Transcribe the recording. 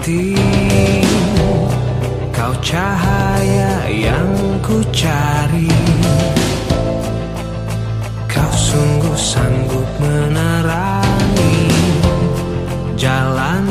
hati Kau cahaya yang ku cari. Kau sungguh sanggup menerangi Jalan